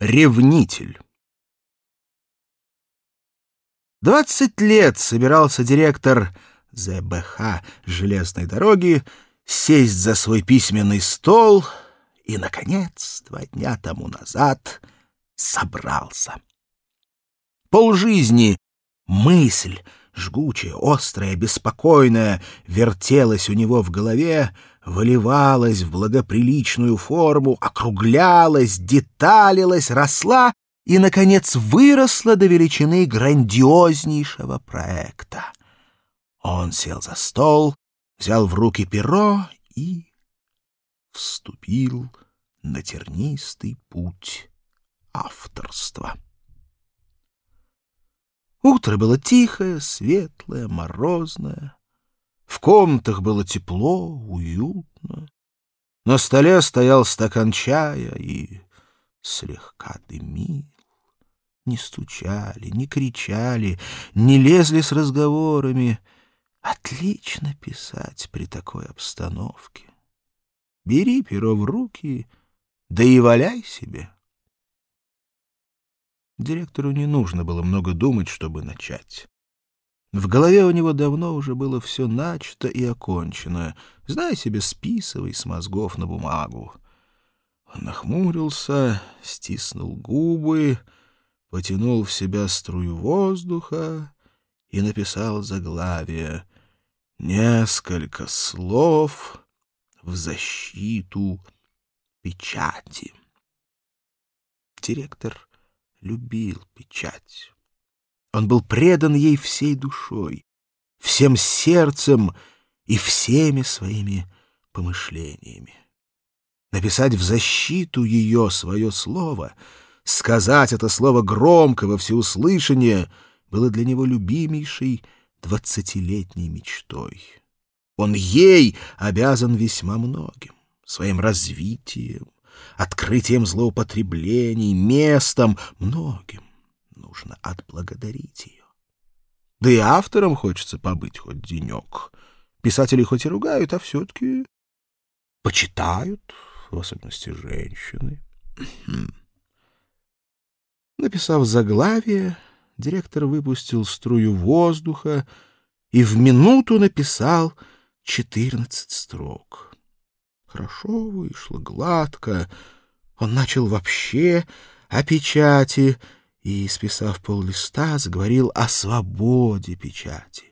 Ревнитель. Двадцать лет собирался директор ЗБХ железной дороги сесть за свой письменный стол и, наконец, два дня тому назад собрался. Полжизни мысль, жгучая, острая, беспокойная, вертелась у него в голове, выливалась в благоприличную форму, округлялась, деталилась, росла и, наконец, выросла до величины грандиознейшего проекта. Он сел за стол, взял в руки перо и вступил на тернистый путь авторства. Утро было тихое, светлое, морозное. В комнатах было тепло, уютно. На столе стоял стакан чая и слегка дымил. Не стучали, не кричали, не лезли с разговорами. Отлично писать при такой обстановке. Бери перо в руки, да и валяй себе. Директору не нужно было много думать, чтобы начать. В голове у него давно уже было все начато и окончено. Знай себе, списывай с мозгов на бумагу. Он нахмурился, стиснул губы, потянул в себя струю воздуха и написал заглавие «Несколько слов в защиту печати». Директор любил печать. Он был предан ей всей душой, всем сердцем и всеми своими помышлениями. Написать в защиту ее свое слово, сказать это слово громко во всеуслышание было для него любимейшей двадцатилетней мечтой. Он ей обязан весьма многим, своим развитием, открытием злоупотреблений, местом, многим нужно отблагодарить ее. Да и авторам хочется побыть хоть денек. Писатели хоть и ругают, а все-таки почитают, в особенности женщины. Написав заглавие, директор выпустил струю воздуха и в минуту написал четырнадцать строк. Хорошо вышло, гладко. Он начал вообще о печати — и, списав пол листа, заговорил о свободе печати.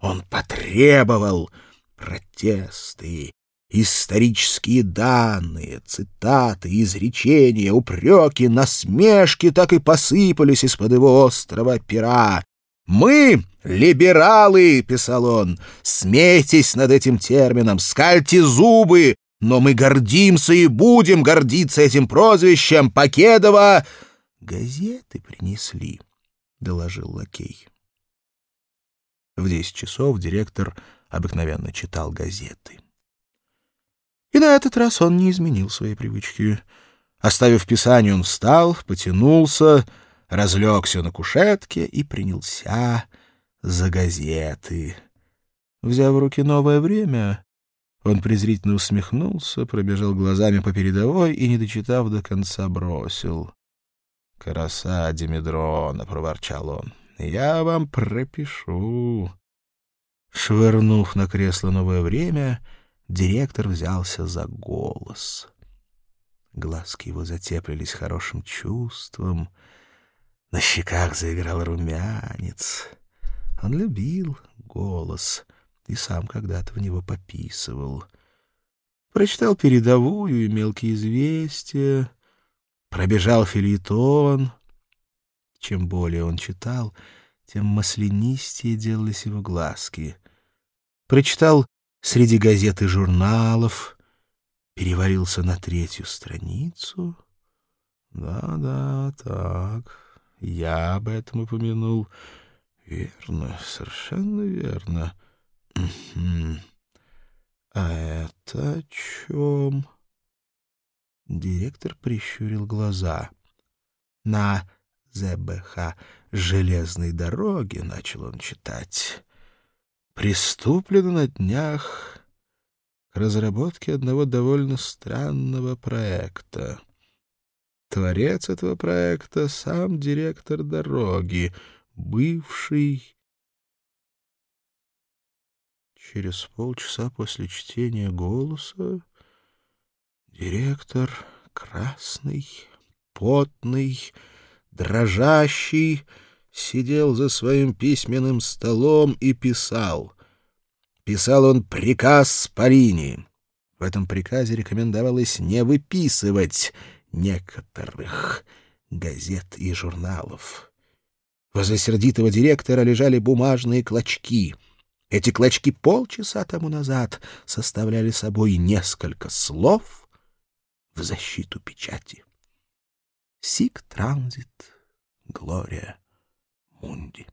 Он потребовал протесты, исторические данные, цитаты, изречения, упреки, насмешки так и посыпались из-под его острого пера. «Мы, либералы», — писал он, — «смейтесь над этим термином, скальте зубы, но мы гордимся и будем гордиться этим прозвищем Покедова газеты принесли, — доложил лакей. В десять часов директор обыкновенно читал газеты. И на этот раз он не изменил своей привычки. Оставив писание, он встал, потянулся, разлегся на кушетке и принялся за газеты. Взяв в руки новое время, он презрительно усмехнулся, пробежал глазами по передовой и, не дочитав до конца, бросил. «Краса Димедрона!» — проворчал он. «Я вам пропишу». Швырнув на кресло новое время, директор взялся за голос. Глазки его затеплились хорошим чувством, на щеках заиграл румянец. Он любил голос и сам когда-то в него пописывал. Прочитал передовую и мелкие известия, Пробежал филитон. Чем более он читал, тем маслянистее делались его глазки. Прочитал среди газет и журналов, переварился на третью страницу. Да-да, так, я об этом упомянул. Верно, совершенно верно. А это о чем? Директор прищурил глаза. На ЗБХ железной дороги, начал он читать, приступлено на днях к разработке одного довольно странного проекта. творец этого проекта — сам директор дороги, бывший... Через полчаса после чтения голоса директор красный, потный, дрожащий, сидел за своим письменным столом и писал. Писал он приказ Парини. В этом приказе рекомендовалось не выписывать некоторых газет и журналов. Возле сердитого директора лежали бумажные клочки. Эти клочки полчаса тому назад составляли собой несколько слов в защиту печати. «Сик транзит, Глория Мунди».